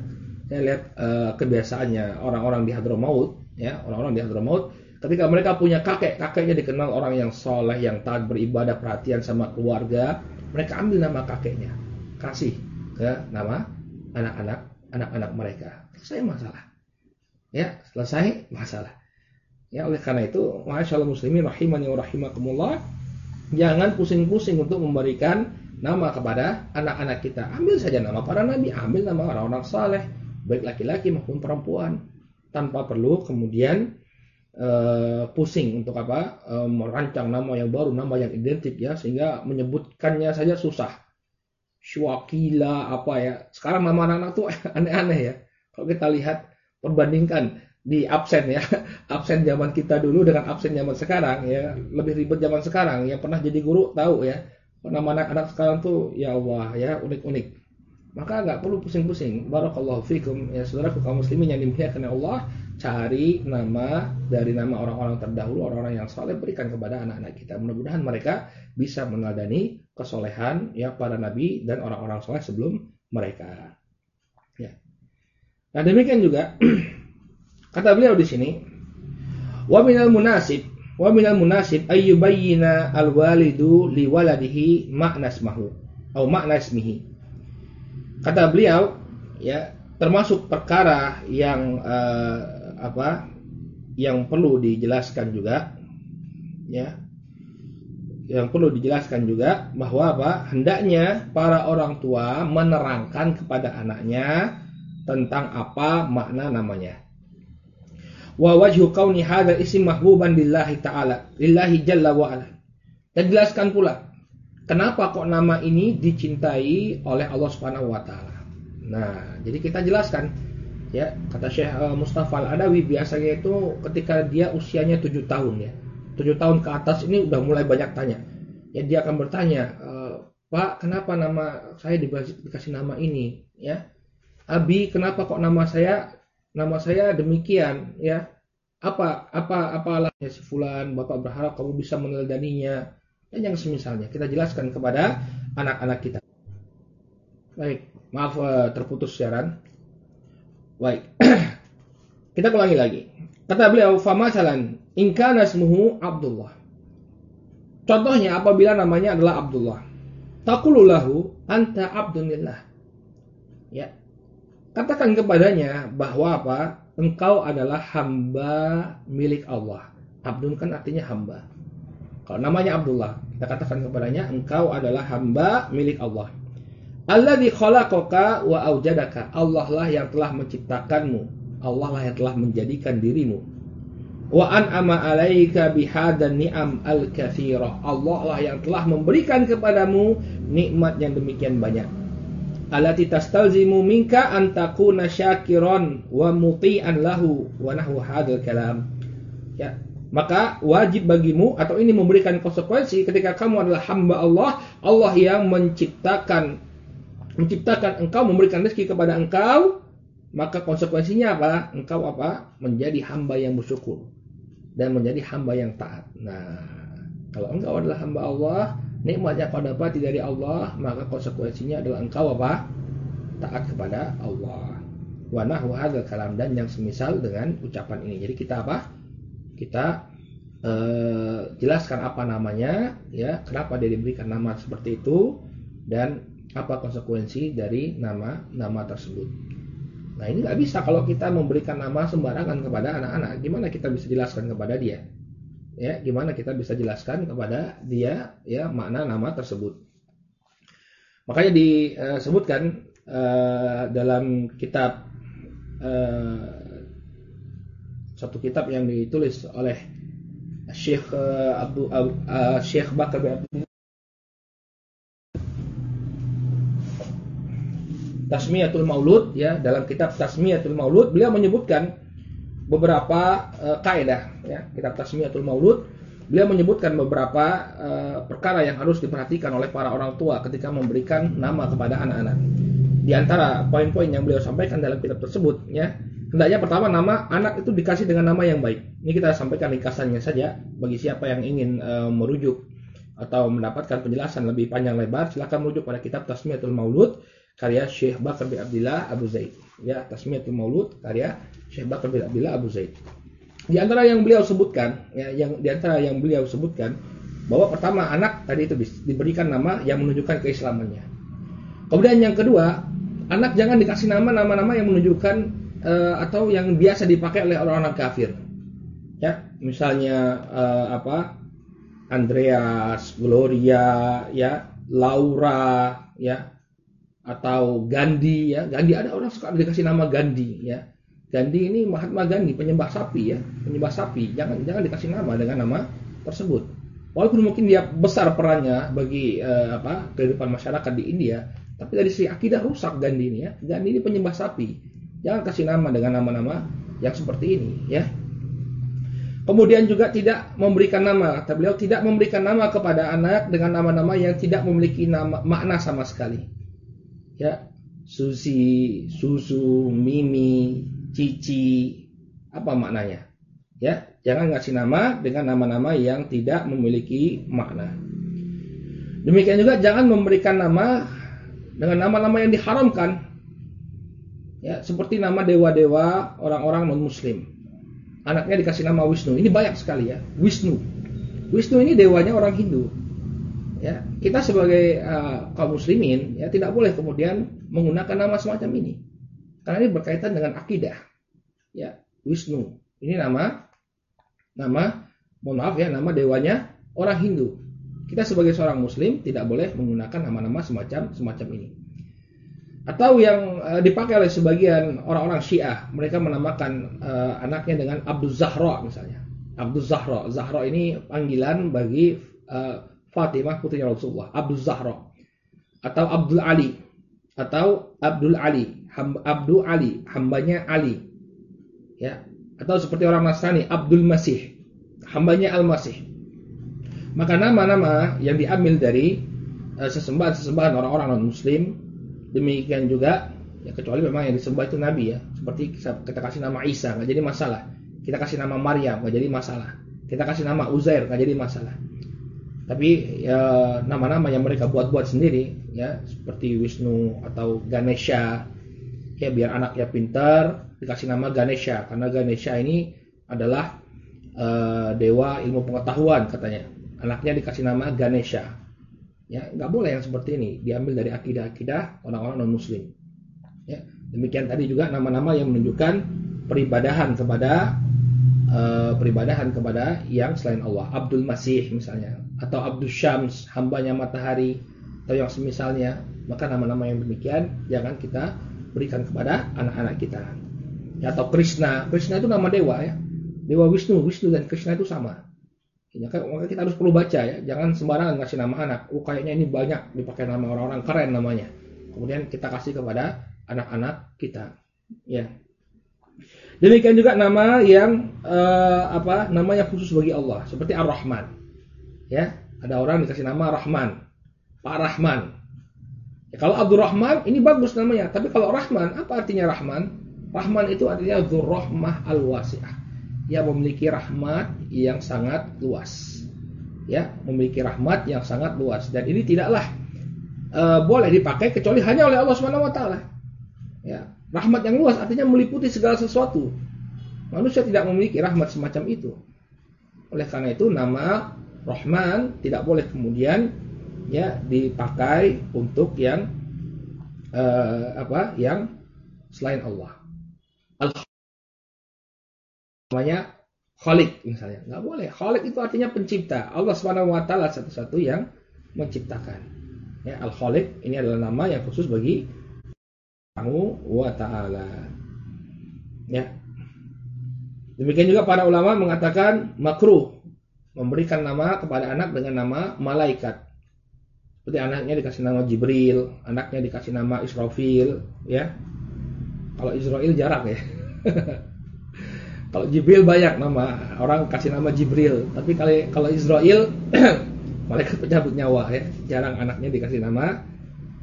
Saya lihat uh, kebiasaannya orang-orang di Hadramaut, ya orang-orang di Hadramaut, ketika mereka punya kakek, kakeknya dikenal orang yang soleh, yang taat beribadah, perhatian sama keluarga, mereka ambil nama kakeknya, kasih ke nama anak-anak anak-anak mereka. Selesai masalah. Ya, selesai masalah. Ya, oleh karena itu, masya Allah muslimin rahimani wa rahimakumullah, jangan pusing-pusing untuk memberikan nama kepada anak-anak kita. Ambil saja nama para nabi, ambil nama orang-orang saleh, baik laki-laki maupun perempuan, tanpa perlu kemudian uh, pusing untuk apa uh, merancang nama yang baru, nama yang identik ya, sehingga menyebutkannya saja susah. Syuakila apa ya? Sekarang nama anak-anak tuh aneh-aneh ya. Kalau kita lihat perbandingkan di absen ya. Absen zaman kita dulu dengan absen zaman sekarang ya. Lebih ribet zaman sekarang. Yang pernah jadi guru tahu ya. Nama anak-anak sekarang tuh ya Allah ya unik-unik. Maka nggak perlu pusing-pusing. Barakallahu fikum. Ya saudara kaum muslimin yang dimuliakan Allah cari nama dari nama orang-orang terdahulu orang-orang yang saleh berikan kepada anak-anak kita. Mudah-mudahan mereka bisa meneladani kesolehan ya para nabi dan orang-orang soleh sebelum mereka. Ya. Nah demikian juga kata beliau di sini wa minal munasib Wa minal munasib ayyubayyina al-walidu li waladihi makna ismahu atau makna ismihi. Kata beliau, ya, termasuk perkara yang uh, apa? yang perlu dijelaskan juga ya. Yang perlu dijelaskan juga bahwa apa? hendaknya para orang tua menerangkan kepada anaknya tentang apa makna namanya wa wajhu kauni hadzal isim mahbuban lillahi ta'ala lillahi jalla wa ala dan jelaskan pula kenapa kok nama ini dicintai oleh Allah Subhanahu wa taala nah jadi kita jelaskan Ya, kata Syekh uh, Mustafa Al-Adawi biasanya itu ketika dia usianya tujuh tahun ya. tujuh tahun ke atas ini udah mulai banyak tanya. Ya dia akan bertanya, e, Pak, kenapa nama saya dikasih, nama ini? Ya, Abi, kenapa kok nama saya nama saya demikian? Ya, apa apa apa alahnya si fulan? Bapak berharap kamu bisa meneladaninya dan yang semisalnya kita jelaskan kepada anak-anak kita. Baik, maaf uh, terputus siaran. Baik. kita ulangi lagi. Kata beliau, "Fama salan inka nasmuhu Abdullah." Contohnya apabila namanya adalah Abdullah. Taqululahu anta abdunillah. Ya. Katakan kepadanya bahwa apa? Engkau adalah hamba milik Allah. Abdun kan artinya hamba. Kalau namanya Abdullah, kita katakan kepadanya engkau adalah hamba milik Allah. Alladzi khalaqaka wa aujadaka. Allah lah yang telah menciptakanmu. Allah lah yang telah menjadikan dirimu. Wa an'ama 'alaika bihadan ni'am al-katsira. Allah lah yang telah memberikan kepadamu nikmat yang demikian banyak. Alati tastalzimu minka an takuna syakiran wa muti'an lahu wa nahwu hadzal kalam. Ya, maka wajib bagimu atau ini memberikan konsekuensi ketika kamu adalah hamba Allah, Allah yang menciptakan menciptakan engkau, memberikan rezeki kepada engkau, maka konsekuensinya apa? Engkau apa? Menjadi hamba yang bersyukur dan menjadi hamba yang taat. Nah, kalau engkau adalah hamba Allah, nikmat yang kau dapat dari Allah, maka konsekuensinya adalah engkau apa? Taat kepada Allah. Wa nahwu hadzal kalam dan yang semisal dengan ucapan ini. Jadi kita apa? Kita eh, jelaskan apa namanya, ya, kenapa dia diberikan nama seperti itu dan apa konsekuensi dari nama-nama tersebut. Nah ini nggak bisa kalau kita memberikan nama sembarangan kepada anak-anak. Gimana kita bisa jelaskan kepada dia? Ya, gimana kita bisa jelaskan kepada dia ya makna nama tersebut? Makanya disebutkan uh, dalam kitab uh, satu kitab yang ditulis oleh Syekh uh, Abdul uh, Syekh Bakar bin Tasmiyatul Maulud ya dalam kitab Tasmiyatul Maulud beliau menyebutkan beberapa uh, kaidah ya kitab Tasmiyatul Maulud beliau menyebutkan beberapa uh, perkara yang harus diperhatikan oleh para orang tua ketika memberikan nama kepada anak-anak. Di antara poin-poin yang beliau sampaikan dalam kitab tersebut ya hendaknya pertama nama anak itu dikasih dengan nama yang baik. Ini kita sampaikan ringkasannya saja bagi siapa yang ingin uh, merujuk atau mendapatkan penjelasan lebih panjang lebar silahkan merujuk pada kitab Tasmiyatul Maulud karya Syekh Bakar bin Abdullah Abu Zaid. Ya, Tasmiyatul Maulud karya Syekh Bakar bin Abdullah Abu Zaid. Di antara yang beliau sebutkan, ya, yang di antara yang beliau sebutkan bahwa pertama anak tadi itu diberikan nama yang menunjukkan keislamannya. Kemudian yang kedua, anak jangan dikasih nama nama-nama yang menunjukkan uh, atau yang biasa dipakai oleh orang-orang kafir. Ya, misalnya uh, apa? Andreas, Gloria, ya, Laura, ya, atau Gandhi ya. Gandhi ada orang suka dikasih nama Gandhi ya. Gandhi ini Mahatma Gandhi penyembah sapi ya, penyembah sapi. Jangan jangan dikasih nama dengan nama tersebut. Walaupun mungkin dia besar perannya bagi eh, apa kehidupan masyarakat di India, tapi dari sisi akidah rusak Gandhi ini ya. Gandhi ini penyembah sapi. Jangan kasih nama dengan nama-nama yang seperti ini ya. Kemudian juga tidak memberikan nama. Kata beliau tidak memberikan nama kepada anak dengan nama-nama yang tidak memiliki nama makna sama sekali ya susi, susu, mimi, cici, apa maknanya? Ya, jangan ngasih nama dengan nama-nama yang tidak memiliki makna. Demikian juga jangan memberikan nama dengan nama-nama yang diharamkan. Ya, seperti nama dewa-dewa orang-orang non-muslim. Anaknya dikasih nama Wisnu. Ini banyak sekali ya, Wisnu. Wisnu ini dewanya orang Hindu ya kita sebagai uh, kaum muslimin ya tidak boleh kemudian menggunakan nama semacam ini. Karena ini berkaitan dengan akidah. Ya Wisnu. Ini nama nama mohon maaf ya nama dewanya orang Hindu. Kita sebagai seorang muslim tidak boleh menggunakan nama-nama semacam semacam ini. Atau yang uh, dipakai oleh sebagian orang-orang Syiah mereka menamakan uh, anaknya dengan Abdul Zahra misalnya. Abdul Zahra Zahra ini panggilan bagi uh, Fatimah putrinya Rasulullah, Abdul Zahra atau Abdul Ali atau Abdul Ali. hamba, Abdu Ali, hambanya Ali. Ya, atau seperti orang Nasrani, Abdul Masih, hambanya Al-Masih. Maka nama-nama yang diambil dari uh, sesembahan-sesembahan orang-orang non-muslim demikian juga ya kecuali memang yang disembah itu nabi ya. Seperti kita kasih nama Isa nggak jadi masalah. Kita kasih nama Maryam nggak jadi masalah. Kita kasih nama Uzair nggak jadi masalah. Tapi ya nama-nama yang mereka buat-buat sendiri ya seperti Wisnu atau Ganesha ya biar anaknya pintar dikasih nama Ganesha. Karena Ganesha ini adalah uh, dewa ilmu pengetahuan katanya. Anaknya dikasih nama Ganesha. Ya nggak boleh yang seperti ini. Diambil dari akidah-akidah orang-orang non muslim ya demikian tadi juga nama-nama yang menunjukkan peribadahan kepada uh, peribadahan kepada yang selain Allah. Abdul Masih misalnya atau Abdul Syams hambanya matahari atau yang semisalnya. Maka nama-nama yang demikian jangan kita berikan kepada anak-anak kita. Ya, atau Krishna. Krishna itu nama dewa ya. Dewa Wisnu. Wisnu dan Krishna itu sama. Ya, maka kita harus perlu baca ya. Jangan sembarangan ngasih nama anak. Oh kayaknya ini banyak dipakai nama orang-orang. Keren namanya. Kemudian kita kasih kepada anak-anak kita. Ya. Demikian juga nama yang uh, apa namanya khusus bagi Allah. Seperti Ar-Rahman Ya, ada orang dikasih nama Rahman, Pak Rahman. Ya, kalau Abdurrahman ini bagus namanya, tapi kalau Rahman apa artinya Rahman? Rahman itu artinya Dzurrahmah al-wasi'ah. Yang memiliki rahmat yang sangat luas. Ya, memiliki rahmat yang sangat luas dan ini tidaklah uh, boleh dipakai kecuali hanya oleh Allah Subhanahu wa taala. Ya, rahmat yang luas artinya meliputi segala sesuatu. Manusia tidak memiliki rahmat semacam itu. Oleh karena itu nama Rahman tidak boleh kemudian ya dipakai untuk yang uh, apa yang selain Allah. Al namanya Khalik misalnya nggak boleh. Khalik itu artinya pencipta. Allah Subhanahu satu-satu yang menciptakan. Ya, Al Khalik ini adalah nama yang khusus bagi Subhanahu Wa Taala. Ya. Demikian juga para ulama mengatakan makruh memberikan nama kepada anak dengan nama malaikat. Seperti anaknya dikasih nama Jibril, anaknya dikasih nama Israfil, ya. Kalau Israel jarang ya. kalau Jibril banyak nama, orang kasih nama Jibril. Tapi kalau kalau Israel malaikat pencabut nyawa ya. Jarang anaknya dikasih nama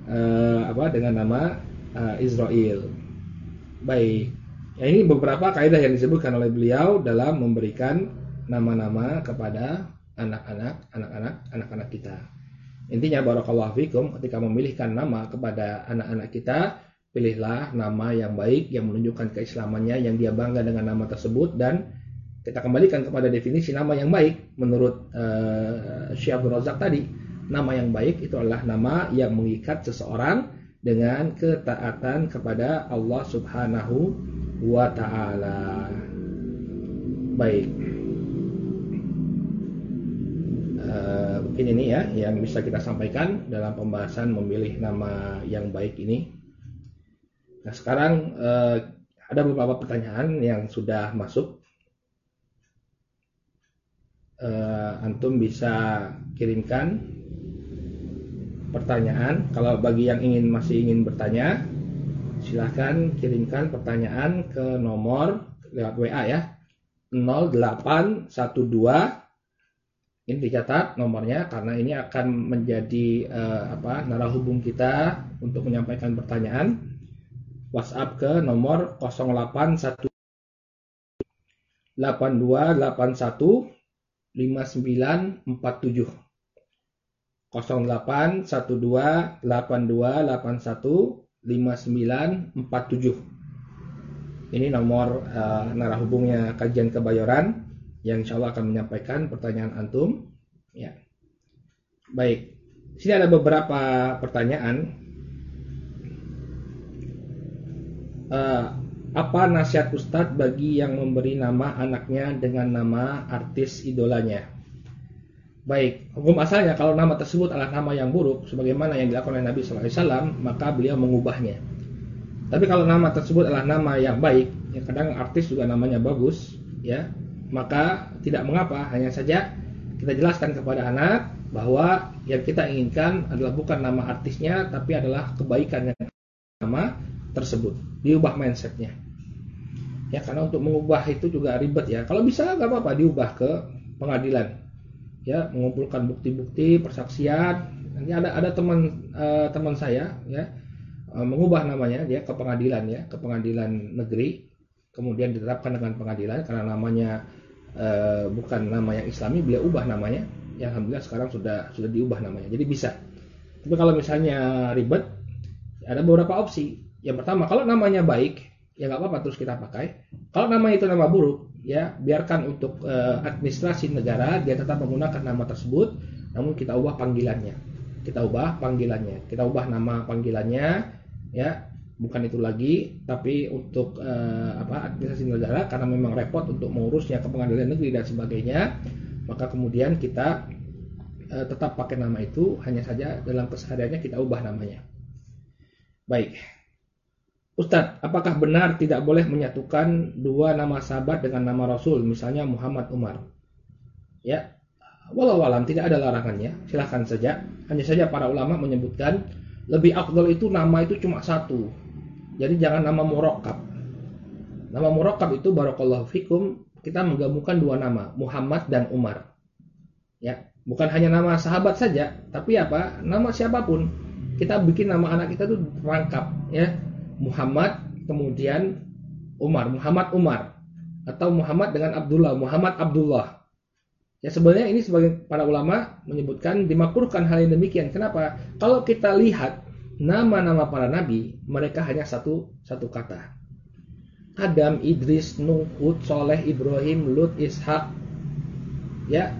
uh, apa dengan nama uh, Israel. Baik. Ya, ini beberapa kaidah yang disebutkan oleh beliau dalam memberikan nama-nama kepada anak-anak, anak-anak, anak-anak kita. Intinya barakallahu fikum ketika memilihkan nama kepada anak-anak kita, pilihlah nama yang baik yang menunjukkan keislamannya yang dia bangga dengan nama tersebut dan kita kembalikan kepada definisi nama yang baik menurut uh, Syekh Razak tadi. Nama yang baik itu adalah nama yang mengikat seseorang dengan ketaatan kepada Allah Subhanahu wa taala. Baik. Mungkin ini ya yang bisa kita sampaikan dalam pembahasan memilih nama yang baik ini. Nah sekarang uh, ada beberapa pertanyaan yang sudah masuk. Uh, antum bisa kirimkan pertanyaan. Kalau bagi yang ingin masih ingin bertanya, silahkan kirimkan pertanyaan ke nomor lewat WA ya 0812 ini dicatat nomornya karena ini akan menjadi uh, apa narahubung kita untuk menyampaikan pertanyaan. WhatsApp ke nomor 081 8281 5947 0812 8281 5947 ini nomor uh, narahubungnya kajian kebayoran yang insya Allah akan menyampaikan pertanyaan antum. Ya. Baik, sini ada beberapa pertanyaan. Uh, apa nasihat Ustadz bagi yang memberi nama anaknya dengan nama artis idolanya? Baik, hukum asalnya kalau nama tersebut adalah nama yang buruk, sebagaimana yang dilakukan oleh Nabi SAW, maka beliau mengubahnya. Tapi kalau nama tersebut adalah nama yang baik, ya kadang artis juga namanya bagus, ya maka tidak mengapa hanya saja kita jelaskan kepada anak bahwa yang kita inginkan adalah bukan nama artisnya tapi adalah kebaikan yang nama tersebut, diubah mindsetnya. Ya karena untuk mengubah itu juga ribet ya. Kalau bisa nggak apa-apa diubah ke pengadilan. Ya mengumpulkan bukti-bukti persaksian. Nanti ada ada teman uh, teman saya ya uh, mengubah namanya dia ke pengadilan ya ke pengadilan negeri. Kemudian ditetapkan dengan pengadilan karena namanya uh, bukan nama yang Islami, beliau ubah namanya. Ya alhamdulillah sekarang sudah sudah diubah namanya. Jadi bisa. Tapi kalau misalnya ribet, ada beberapa opsi. Yang pertama, kalau namanya baik, ya nggak apa-apa terus kita pakai. Kalau nama itu nama buruk, ya biarkan untuk uh, administrasi negara dia tetap menggunakan nama tersebut, namun kita ubah panggilannya. Kita ubah panggilannya, kita ubah nama panggilannya, ya bukan itu lagi, tapi untuk uh, apa administrasi negara karena memang repot untuk mengurusnya ke pengadilan negeri dan sebagainya, maka kemudian kita uh, tetap pakai nama itu, hanya saja dalam kesehariannya kita ubah namanya. Baik. Ustadz, apakah benar tidak boleh menyatukan dua nama sahabat dengan nama Rasul, misalnya Muhammad Umar? Ya, walau alam tidak ada larangannya, silahkan saja. Hanya saja para ulama menyebutkan lebih afdal itu nama itu cuma satu. Jadi jangan nama murokab. Nama murokab itu barakallahu fikum kita menggabungkan dua nama, Muhammad dan Umar. Ya, bukan hanya nama sahabat saja, tapi apa? Nama siapa pun. Kita bikin nama anak kita itu rangkap, ya Muhammad kemudian Umar, Muhammad Umar atau Muhammad dengan Abdullah, Muhammad Abdullah. Ya sebenarnya ini sebagai para ulama menyebutkan dimakruhkan hal yang demikian. Kenapa? Kalau kita lihat nama-nama para nabi, mereka hanya satu satu kata. Adam, Idris, Nuh, Hud, Soleh, Ibrahim, Lut, Ishak, ya,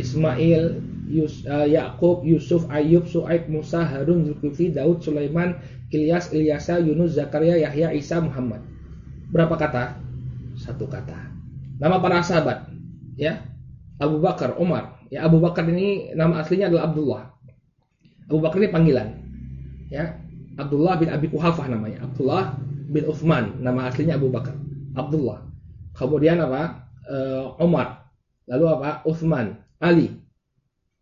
Ismail, Yus, uh, Yakub, Yusuf, Ayub, Suaib, Musa, Harun, Zulkifli, Daud, Sulaiman, Ilyas, Ilyasa, Yunus, Zakaria, Yahya, Isa, Muhammad. Berapa kata? Satu kata. Nama para sahabat, ya. Abu Bakar, Umar. Ya, Abu Bakar ini nama aslinya adalah Abdullah. Abu Bakar ini panggilan. Ya. Abdullah bin Abi Kuhafah namanya. Abdullah bin Uthman, nama aslinya Abu Bakar. Abdullah. Kemudian apa? Uh, Umar. Lalu apa? Uthman, Ali,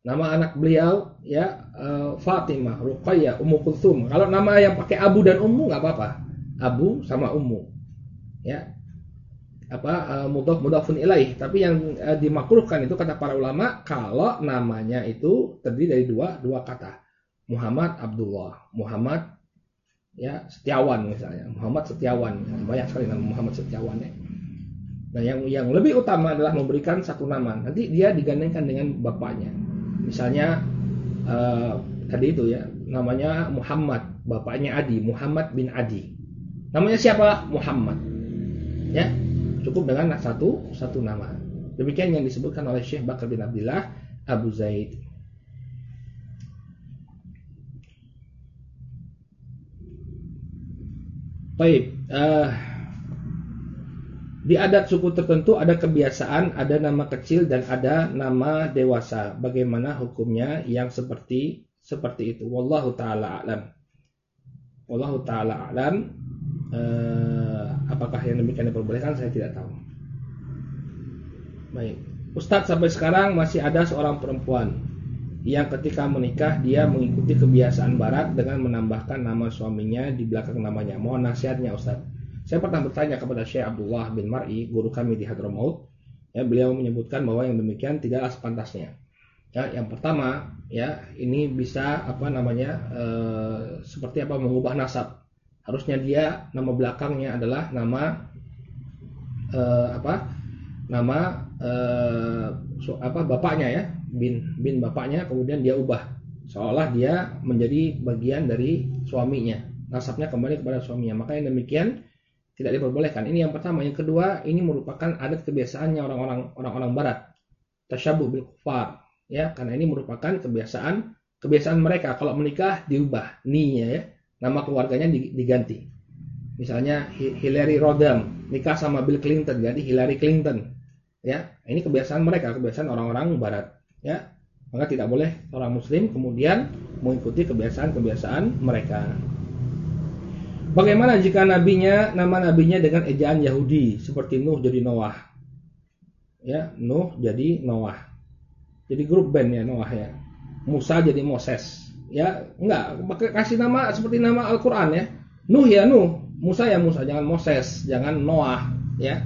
Nama anak beliau ya uh, Fatimah, Ruqayyah, Ummu Kulthum. Kalau nama yang pakai Abu dan Ummu nggak apa-apa. Abu sama Ummu. Ya. Apa uh, mudhaf mudhafun ilaih, tapi yang uh, dimakruhkan itu kata para ulama kalau namanya itu terdiri dari dua dua kata. Muhammad Abdullah, Muhammad ya Setiawan misalnya, Muhammad Setiawan. Banyak sekali nama Muhammad Setiawan ya. Nah, yang yang lebih utama adalah memberikan satu nama. Nanti dia digandengkan dengan bapaknya. Misalnya uh, tadi itu ya namanya Muhammad. Bapaknya Adi Muhammad bin Adi. Namanya siapa? Muhammad. Ya cukup dengan satu satu nama. Demikian yang disebutkan oleh Syekh Bakar bin Abdullah Abu Zaid Baik, uh, di adat suku tertentu ada kebiasaan, ada nama kecil dan ada nama dewasa. Bagaimana hukumnya yang seperti seperti itu? Wallahu taala alam. Wallahu taala alam. Eh, apakah yang demikian diperbolehkan? Saya tidak tahu. Baik. Ustadz sampai sekarang masih ada seorang perempuan yang ketika menikah dia mengikuti kebiasaan barat dengan menambahkan nama suaminya di belakang namanya. Mohon nasihatnya Ustadz. Saya pernah bertanya kepada Syekh Abdullah bin Mar'i, guru kami di Hadramaut. Ya, beliau menyebutkan bahwa yang demikian tidaklah sepantasnya. Ya, yang pertama, ya ini bisa apa namanya e, seperti apa mengubah nasab. Harusnya dia nama belakangnya adalah nama e, apa? Nama e, so, apa bapaknya ya, bin bin bapaknya kemudian dia ubah seolah dia menjadi bagian dari suaminya. Nasabnya kembali kepada suaminya. Maka yang demikian tidak diperbolehkan. Ini yang pertama. Yang kedua, ini merupakan adat kebiasaannya orang-orang orang-orang barat. Tasyabuh bil kufar. Ya, karena ini merupakan kebiasaan kebiasaan mereka. Kalau menikah diubah ninya ya. Nama keluarganya diganti. Misalnya Hillary Rodham nikah sama Bill Clinton jadi Hillary Clinton. Ya, ini kebiasaan mereka, kebiasaan orang-orang barat. Ya, maka tidak boleh orang muslim kemudian mengikuti kebiasaan-kebiasaan mereka. Bagaimana jika nabinya nama nabinya dengan ejaan Yahudi seperti Nuh jadi Noah? Ya, Nuh jadi Noah. Jadi grup band ya Noah ya. Musa jadi Moses. Ya, enggak, pakai kasih nama seperti nama Al-Qur'an ya. Nuh ya Nuh. Musa ya Musa, jangan Moses, jangan Noah, ya.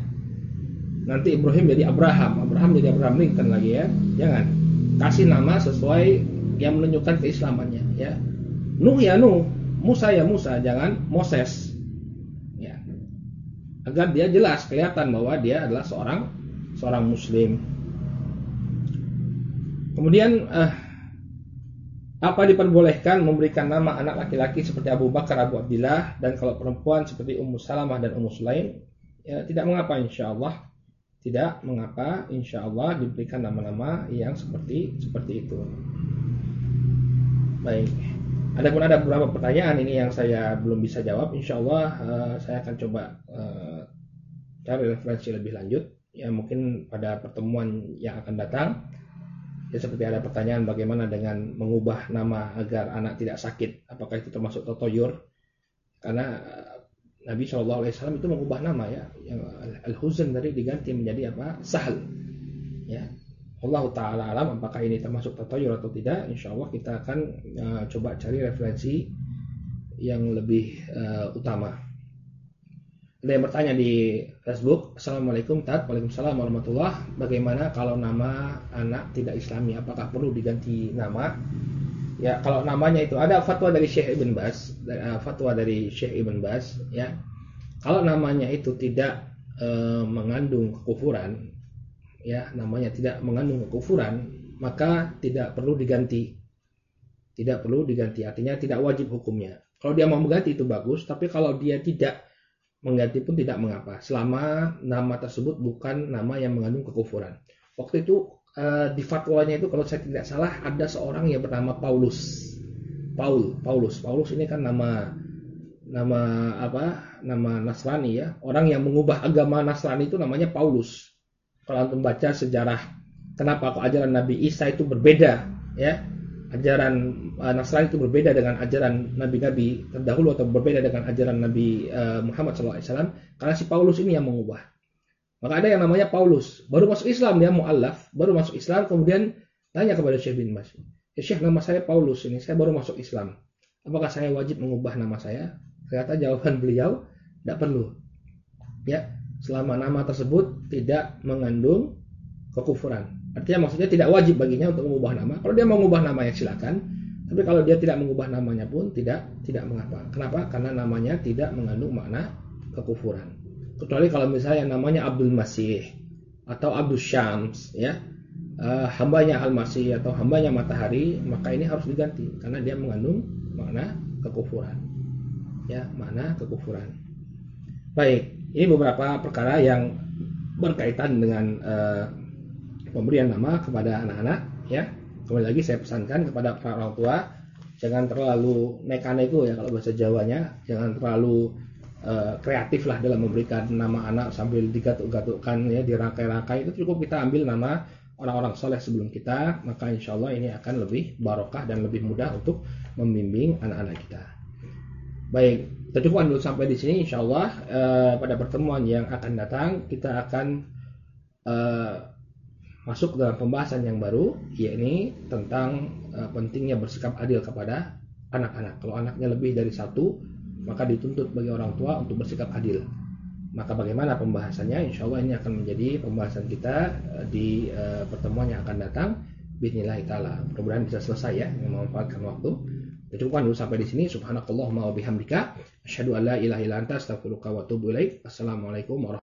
Nanti Ibrahim jadi Abraham, Abraham jadi Abraham Lincoln lagi ya. Jangan. Kasih nama sesuai yang menunjukkan keislamannya, ya. Nuh ya Nuh, Musa ya Musa, jangan Moses. Ya. Agar dia jelas kelihatan bahwa dia adalah seorang seorang muslim. Kemudian eh, apa diperbolehkan memberikan nama anak laki-laki seperti Abu Bakar, Abu Abdillah dan kalau perempuan seperti Ummu Salamah dan Ummu Sulaim ya tidak mengapa insya Allah tidak mengapa? Insya Allah diberikan nama-nama yang seperti seperti itu. Baik. Adapun ada beberapa pertanyaan ini yang saya belum bisa jawab insya Allah uh, saya akan coba uh, cari referensi lebih lanjut. Ya mungkin pada pertemuan yang akan datang Ya seperti ada pertanyaan bagaimana dengan mengubah nama agar anak tidak sakit, apakah itu termasuk totoyur? Karena eh, Nabi Shallallahu Alaihi Wasallam itu mengubah nama ya, yang al huzn dari diganti menjadi apa? Sahal. Ya, Allah Taala alam apakah ini termasuk totoyur atau tidak? Insya Allah kita akan uh, coba cari referensi yang lebih uh, utama. Ada yang bertanya di Facebook, Assalamualaikum Tat, Waalaikumsalam warahmatullah. Bagaimana kalau nama anak tidak Islami? Apakah perlu diganti nama? Ya, kalau namanya itu ada fatwa dari Syekh Ibn Bas, uh, fatwa dari Syekh Ibn Bas, ya. Kalau namanya itu tidak uh, mengandung kekufuran, ya, namanya tidak mengandung kekufuran, maka tidak perlu diganti. Tidak perlu diganti, artinya tidak wajib hukumnya. Kalau dia mau mengganti itu bagus, tapi kalau dia tidak mengganti pun tidak mengapa selama nama tersebut bukan nama yang mengandung kekufuran. Waktu itu uh, di fatwanya itu kalau saya tidak salah ada seorang yang bernama Paulus. Paul, Paulus. Paulus ini kan nama nama apa? Nama Nasrani ya. Orang yang mengubah agama Nasrani itu namanya Paulus. Kalau antum baca sejarah kenapa kok ajaran Nabi Isa itu berbeda ya ajaran uh, Nasrani itu berbeda dengan ajaran nabi-nabi terdahulu atau berbeda dengan ajaran Nabi uh, Muhammad SAW karena si Paulus ini yang mengubah. Maka ada yang namanya Paulus, baru masuk Islam dia mualaf, baru masuk Islam kemudian tanya kepada Syekh bin Mas, ya Syekh nama saya Paulus ini, saya baru masuk Islam. Apakah saya wajib mengubah nama saya? Ternyata jawaban beliau tidak perlu. Ya, selama nama tersebut tidak mengandung kekufuran. Artinya maksudnya tidak wajib baginya untuk mengubah nama. Kalau dia mau mengubah namanya silakan. Tapi kalau dia tidak mengubah namanya pun tidak tidak mengapa. Kenapa? Karena namanya tidak mengandung makna kekufuran. Kecuali kalau misalnya namanya Abdul Masih atau Abdul Syams ya. Uh, hambanya Al-Masih atau hambanya matahari, maka ini harus diganti karena dia mengandung makna kekufuran. Ya, makna kekufuran. Baik, ini beberapa perkara yang berkaitan dengan uh, pemberian nama kepada anak-anak ya kembali lagi saya pesankan kepada para orang tua jangan terlalu neko ya kalau bahasa Jawanya jangan terlalu uh, kreatif lah dalam memberikan nama anak sambil digatuk-gatukkan ya dirakai-rakai. Itu cukup kita ambil nama orang-orang soleh sebelum kita maka insya Allah ini akan lebih barokah dan lebih mudah untuk membimbing anak-anak kita. Baik kita cukupkan dulu sampai di sini. Insya Allah uh, pada pertemuan yang akan datang kita akan uh, masuk dalam pembahasan yang baru yakni tentang uh, pentingnya bersikap adil kepada anak-anak. Kalau anaknya lebih dari satu, maka dituntut bagi orang tua untuk bersikap adil. Maka bagaimana pembahasannya? Insya Allah ini akan menjadi pembahasan kita uh, di uh, pertemuan yang akan datang. Bismillah taala. Mudah-mudahan bisa selesai ya, memanfaatkan waktu. Kita cukupkan dulu sampai di sini. Subhanakallahumma wa bihamdika asyhadu an la ilaha illa anta astaghfiruka wa atubu ilaik. Assalamualaikum warahmatullahi